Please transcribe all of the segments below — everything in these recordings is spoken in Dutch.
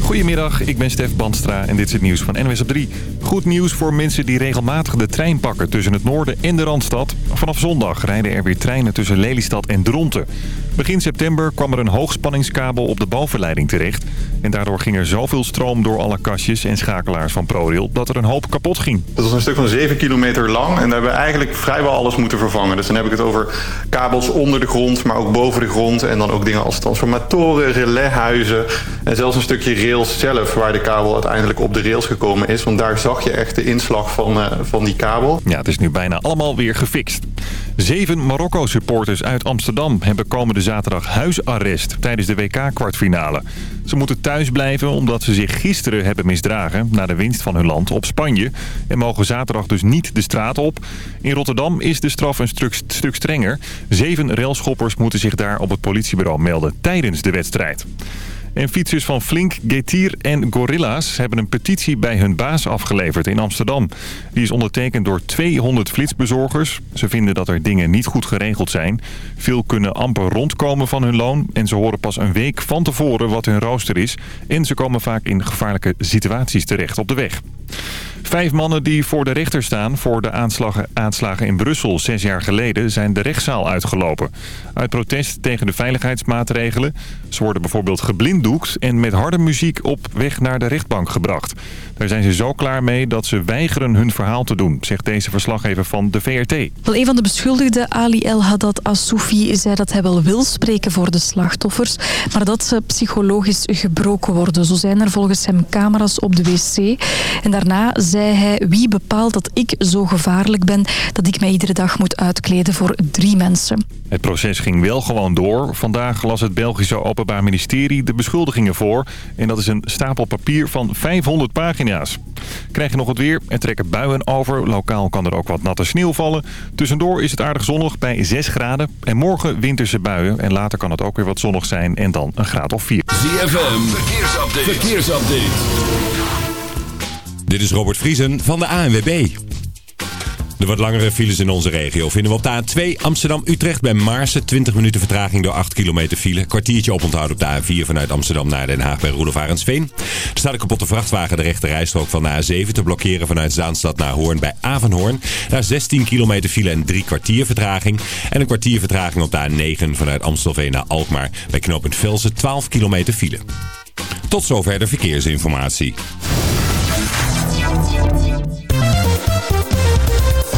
Goedemiddag, ik ben Stef Bandstra en dit is het nieuws van NWS op 3. Goed nieuws voor mensen die regelmatig de trein pakken tussen het noorden en de Randstad. Vanaf zondag rijden er weer treinen tussen Lelystad en Dronten. Begin september kwam er een hoogspanningskabel op de bovenleiding terecht. En daardoor ging er zoveel stroom door alle kastjes en schakelaars van ProRail dat er een hoop kapot ging. Dat was een stuk van 7 kilometer lang en daar hebben we eigenlijk vrijwel alles moeten vervangen. Dus dan heb ik het over kabels onder de grond, maar ook boven de grond. En dan ook dingen als transformatoren, relaishuizen en zelfs een stukje rails zelf waar de kabel uiteindelijk op de rails gekomen is. Want daar zag je echt de inslag van, uh, van die kabel. Ja, het is nu bijna allemaal weer gefixt. Zeven Marokko-supporters uit Amsterdam hebben komende zaterdag huisarrest tijdens de WK-kwartfinale. Ze moeten thuis blijven omdat ze zich gisteren hebben misdragen na de winst van hun land op Spanje. En mogen zaterdag dus niet de straat op. In Rotterdam is de straf een stuk, stuk strenger. Zeven railschoppers moeten zich daar op het politiebureau melden tijdens de wedstrijd. En fietsers van Flink, Getir en Gorilla's hebben een petitie bij hun baas afgeleverd in Amsterdam. Die is ondertekend door 200 flitsbezorgers. Ze vinden dat er dingen niet goed geregeld zijn. Veel kunnen amper rondkomen van hun loon en ze horen pas een week van tevoren wat hun rooster is. En ze komen vaak in gevaarlijke situaties terecht op de weg. Vijf mannen die voor de rechter staan voor de aanslagen, aanslagen in Brussel zes jaar geleden zijn de rechtszaal uitgelopen. Uit protest tegen de veiligheidsmaatregelen. Ze worden bijvoorbeeld geblinddoekt en met harde muziek op weg naar de rechtbank gebracht. Daar zijn ze zo klaar mee dat ze weigeren hun verhaal te doen, zegt deze verslaggever van de VRT. Wel, een van de beschuldigden, Ali El Haddad Assoufi, zei dat hij wel wil spreken voor de slachtoffers, maar dat ze psychologisch gebroken worden. Zo zijn er volgens hem camera's op de wc. En daarna zei hij, wie bepaalt dat ik zo gevaarlijk ben dat ik mij iedere dag moet uitkleden voor drie mensen. Het proces ging wel gewoon door. Vandaag las het Belgische Openbaar Ministerie de beschuldigingen voor. En dat is een stapel papier van 500 pagina's. Krijg je nog het weer? Er trekken buien over. Lokaal kan er ook wat natte sneeuw vallen. Tussendoor is het aardig zonnig bij 6 graden. En morgen winterse buien. En later kan het ook weer wat zonnig zijn. En dan een graad of 4. ZFM, verkeersupdate. verkeersupdate. Dit is Robert Vriesen van de ANWB. De wat langere files in onze regio vinden we op de A2 Amsterdam-Utrecht bij Maarsen. 20 minuten vertraging door 8 kilometer file. Kwartiertje oponthoud op de A4 vanuit Amsterdam naar Den Haag bij Roelof Arendsveen. Er staat een kapotte vrachtwagen de rechte rijstrook van de A7 te blokkeren vanuit Zaanstad naar Hoorn bij Avanhoorn. Daar 16 kilometer file en 3 kwartier vertraging. En een kwartier vertraging op de A9 vanuit Amstelveen naar Alkmaar bij knooppunt Velsen 12 kilometer file. Tot zover de verkeersinformatie.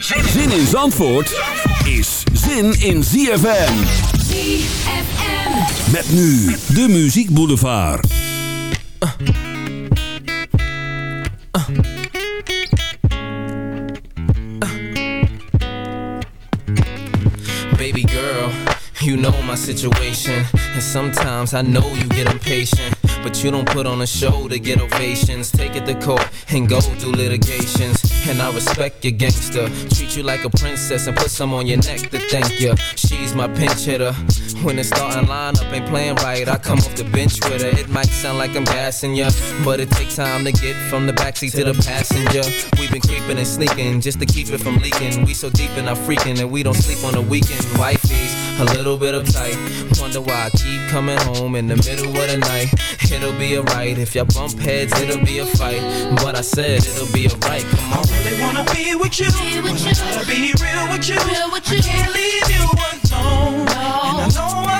Zin in Zandvoort is zin in ZFM. ZFM. Met nu de Muziek Boulevard. Uh. Uh. Uh. Baby girl, you know my situation. And sometimes I know you get impatient. But you don't put on a show to get ovations. Take it to court and go through litigations. And I respect your gangster. Treat you like a princess and put some on your neck to thank you. She's my pinch hitter. When the starting lineup ain't playing right, I come off the bench with her. It might sound like I'm gassing ya, but it takes time to get from the backseat to the passenger. We've been creeping and sneaking just to keep it from leaking. We so deep in our freaking that we don't sleep on the weekend. Wifey's a little bit uptight. Wonder why I keep coming home in the middle of the night. It'll be alright if y'all bump heads, it'll be a fight. But I said it'll be alright. Come on. I really wanna be with you. Be with you. Wanna be real with you. Real with you. I can't leave you alone. No. And I know I'm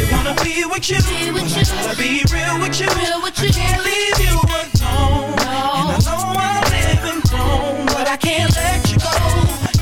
I really wanna be with you. Be with you. Gotta be real with you. Real with you. I can't leave you alone. No. And I know I'm living wrong, but I can't let you go.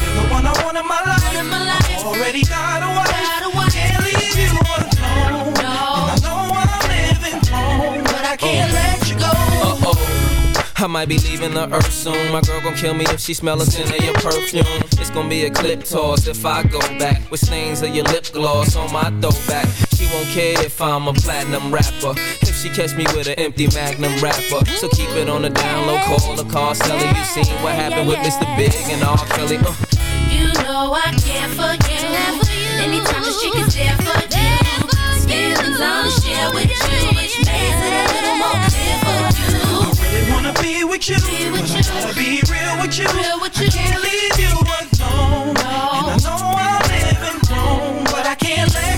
You're the one I want in my life. In my life. Already got a wife. Got a. Can't leave you alone. No. And I know I'm living wrong, but I can't oh. let you go. Uh oh. I might be leaving the earth soon. My girl gon' kill me if she smell a scent of your perfume. It's gon' be a clip toss if I go back with stains of your lip gloss on my throwback. She won't care if I'm a platinum rapper. If she catch me with an empty magnum rapper. So keep it on the down low, call the car seller. You seen what happened with Mr. Big and R. Kelly. Uh. You know I care for you. Anytime the chick is there for you. Feelings I'll share with you. Which makes it a little more clear for you. I really wanna be with you. Be with you. Gotta be real with you. Real with you. I can't leave you alone. No. And I know I'm living wrong, but I can't let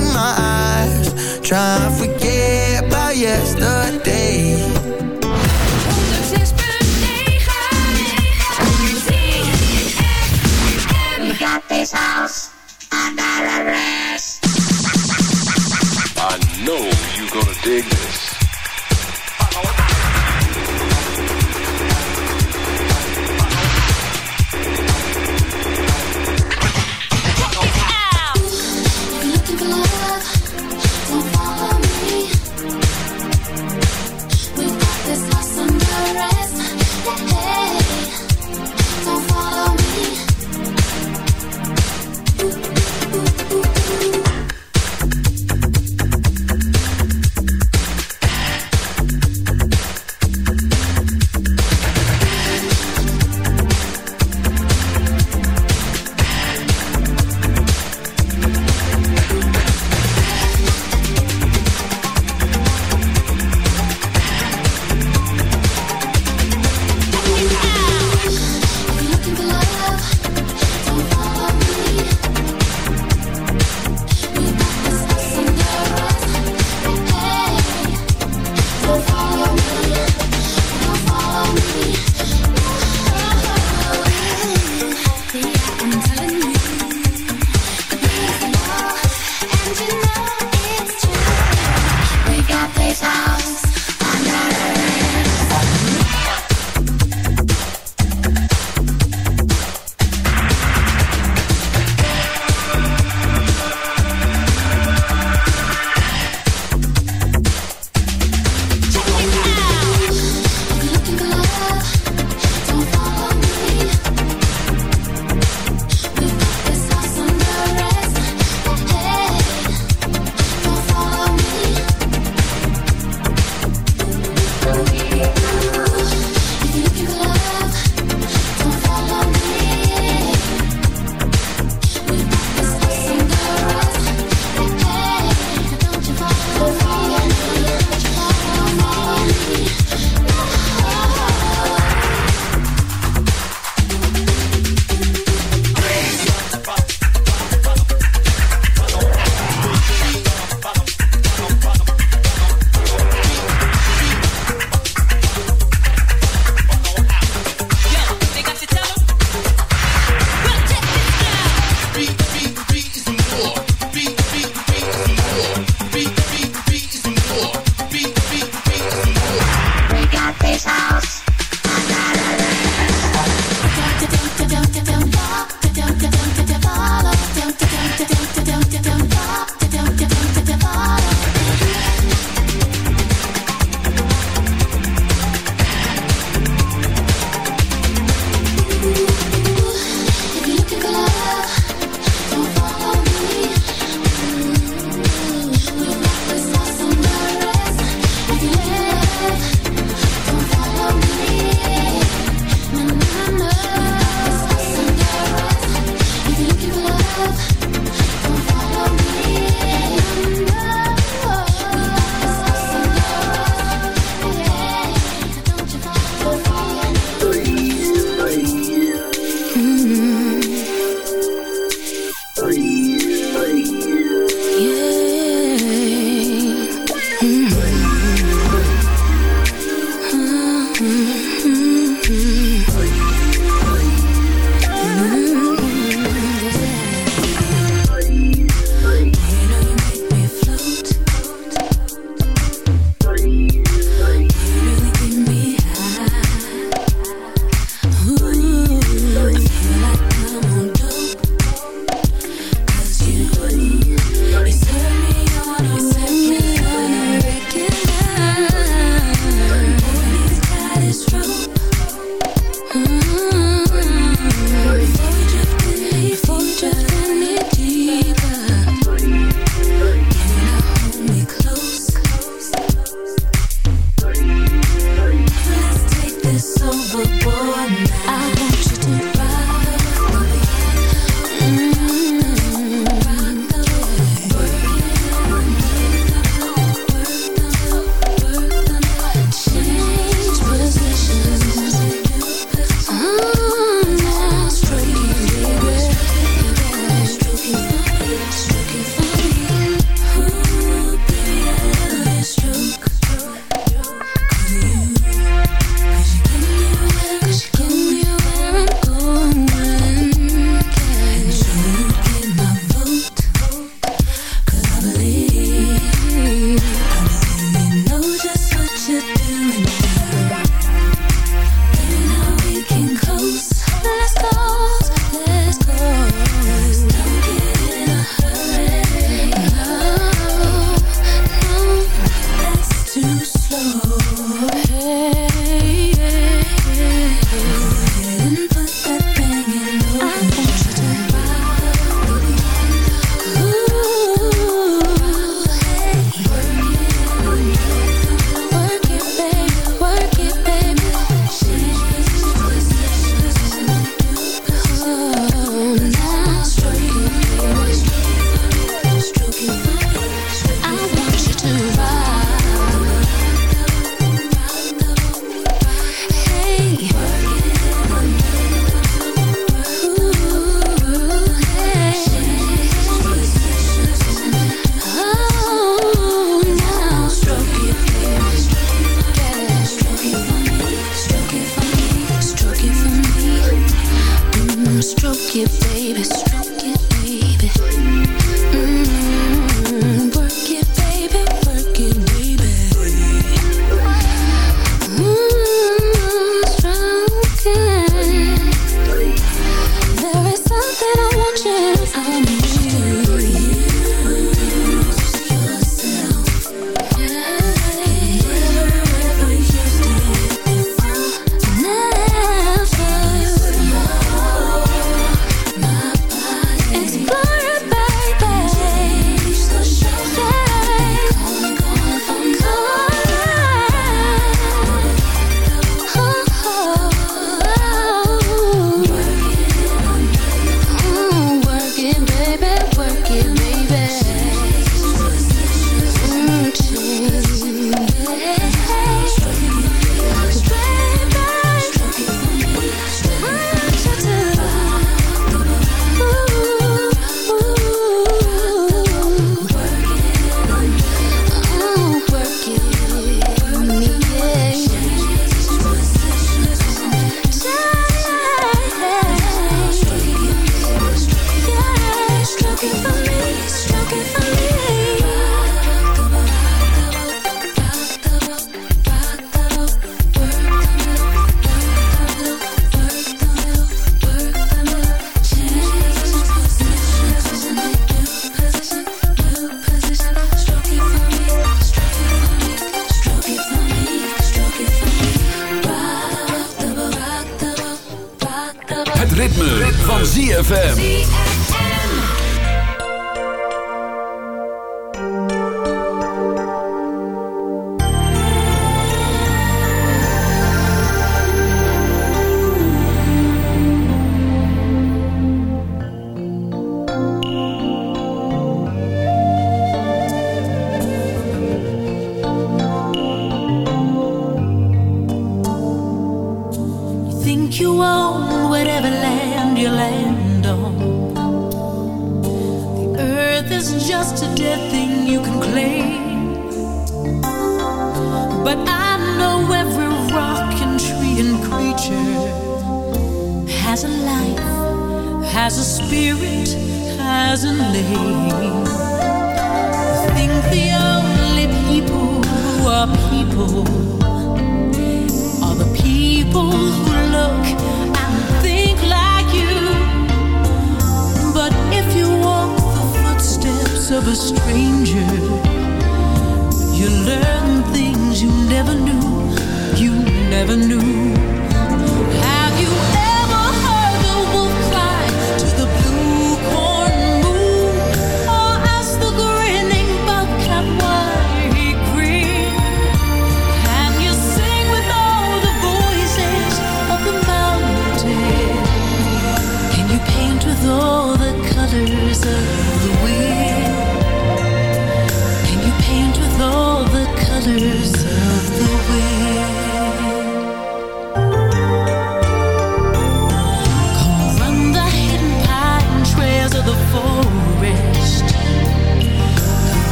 Bye.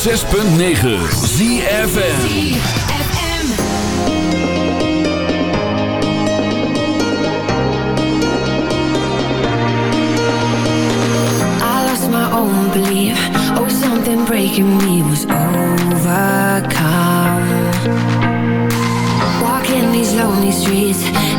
106.9 ZFN believe Oh, something breaking me was overcome. Walking these lonely streets.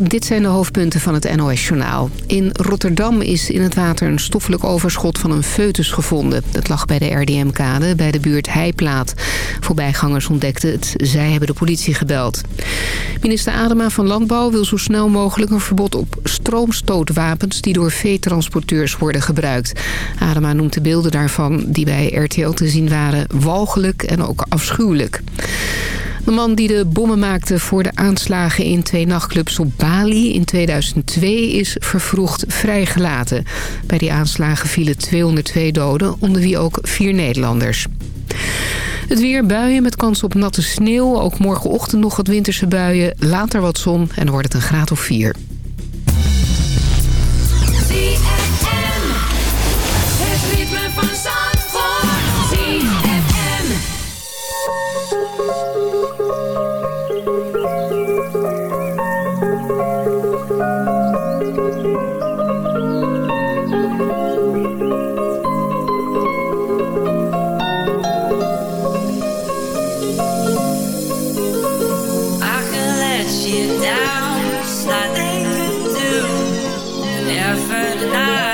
Dit zijn de hoofdpunten van het NOS-journaal. In Rotterdam is in het water een stoffelijk overschot van een foetus gevonden. Dat lag bij de RDM-kade bij de buurt Heiplaat. Voorbijgangers ontdekten het. Zij hebben de politie gebeld. Minister Adema van Landbouw wil zo snel mogelijk een verbod op stroomstootwapens... die door veetransporteurs worden gebruikt. Adema noemt de beelden daarvan, die bij RTL te zien waren, walgelijk en ook afschuwelijk. De man die de bommen maakte voor de aanslagen in twee nachtclubs op Bali in 2002 is vervroegd vrijgelaten. Bij die aanslagen vielen 202 doden, onder wie ook vier Nederlanders. Het weer buien met kans op natte sneeuw. Ook morgenochtend nog wat winterse buien. Later wat zon en dan wordt het een graad of vier. night.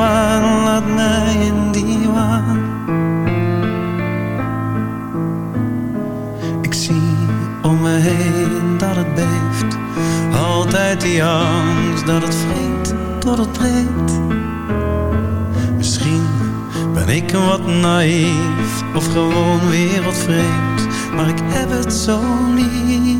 Waan, laat mij in die waan. Ik zie om me heen dat het beeft, altijd die angst dat het vreet tot het breekt. Misschien ben ik wat naïef of gewoon wereldvreemd, maar ik heb het zo lief.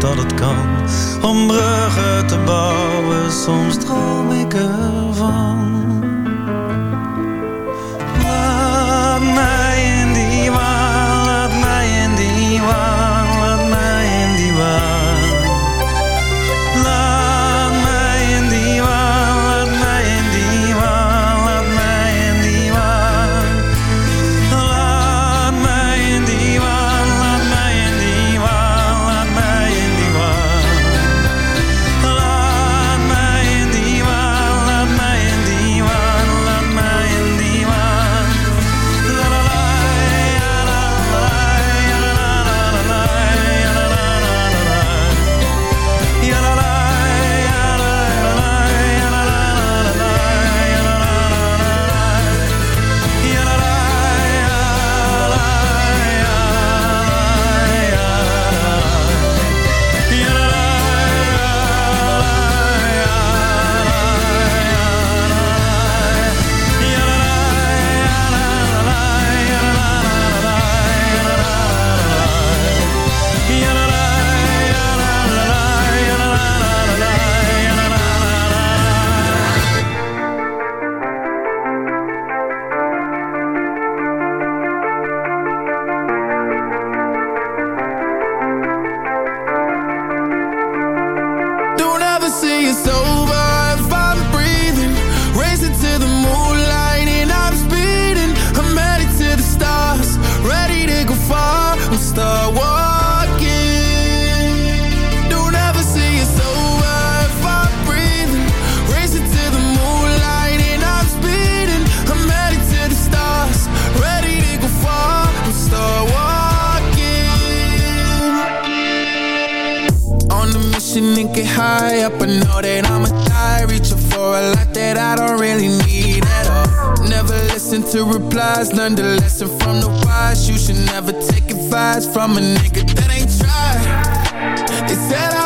dat het kan. Om bruggen te bouwen, soms droom ik ervan. Up I know that I'ma die. Reaching for a lot that I don't really need at all. Never listen to replies Learn the lesson from the wise. You should never take advice From a nigga that ain't tried. They said I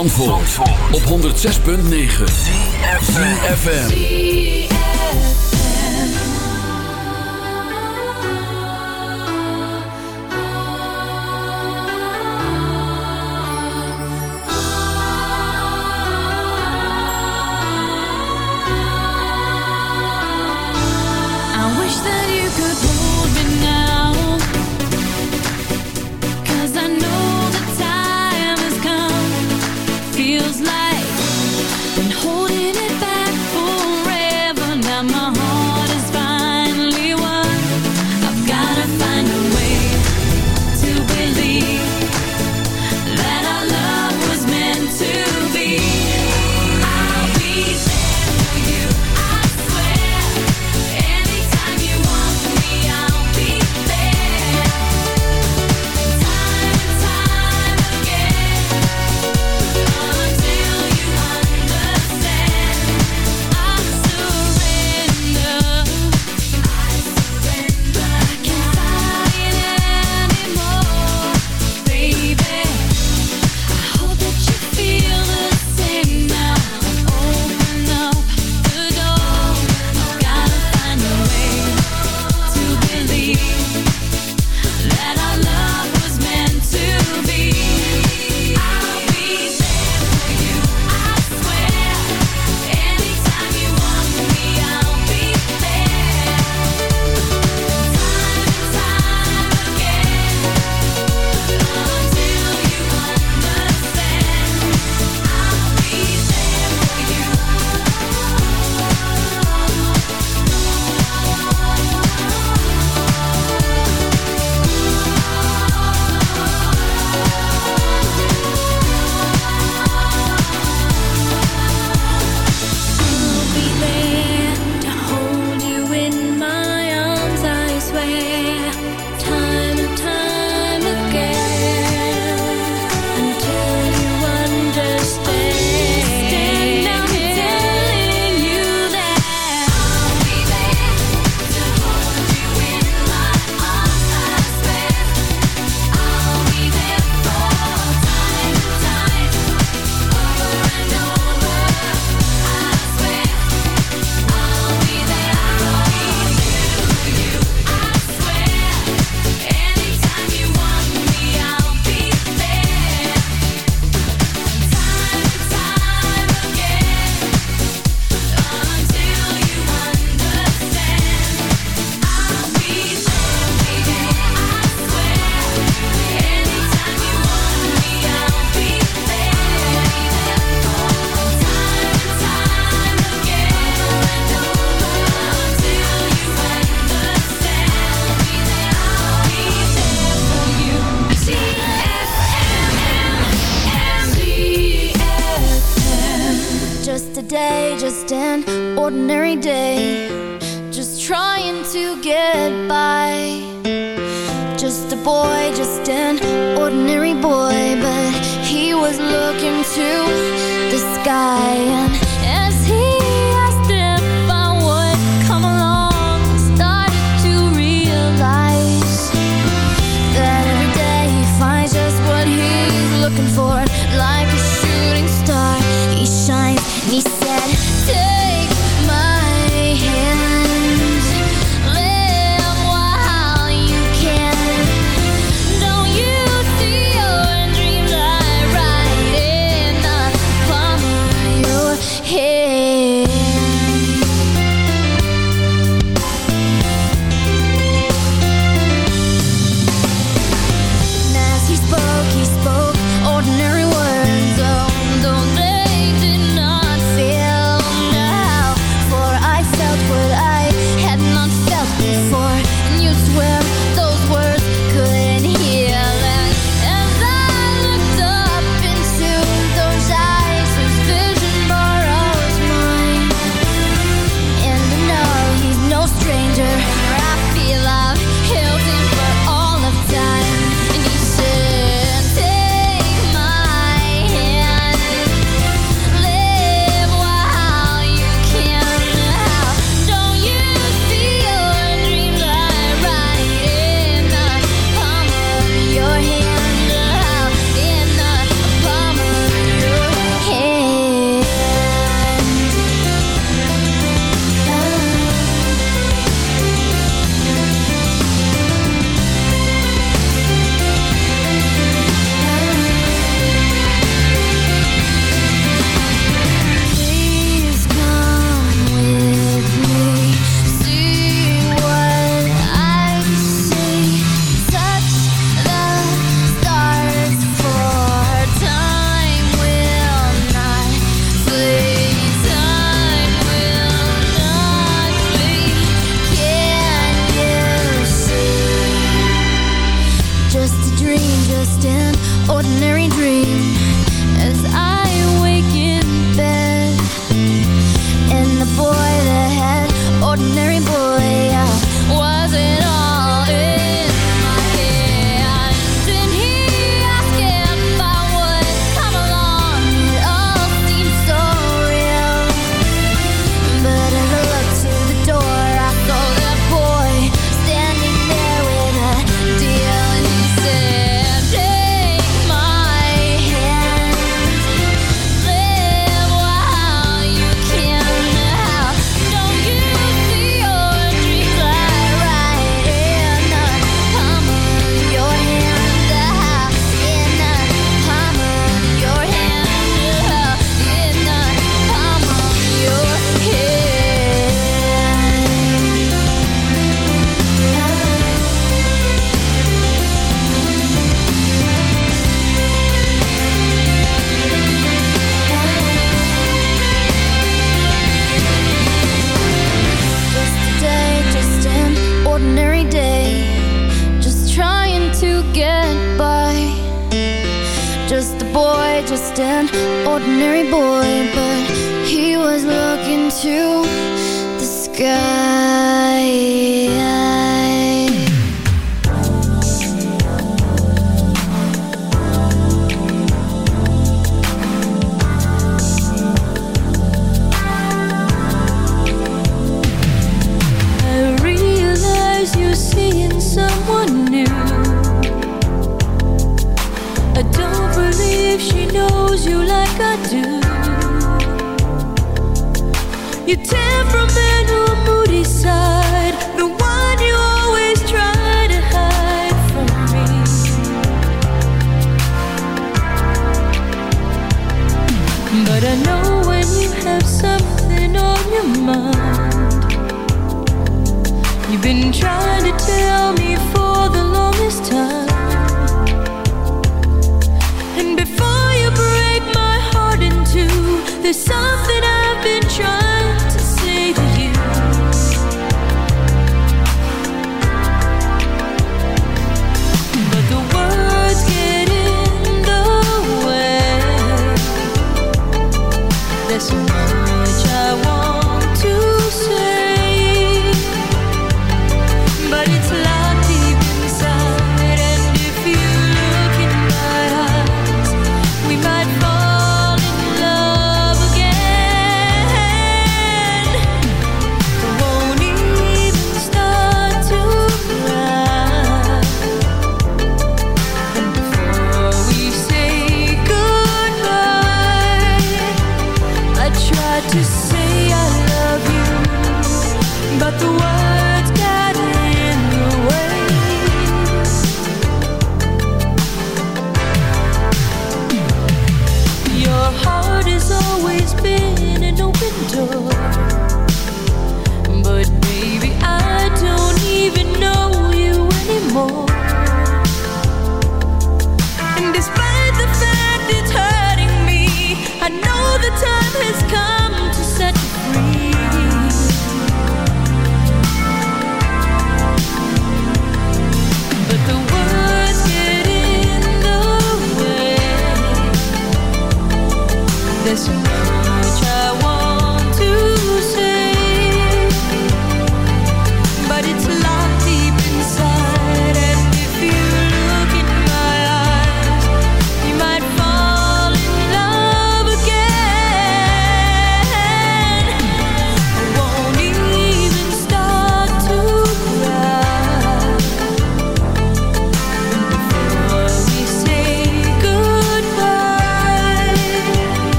Zandvoort, op 106.9 CFFM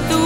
tu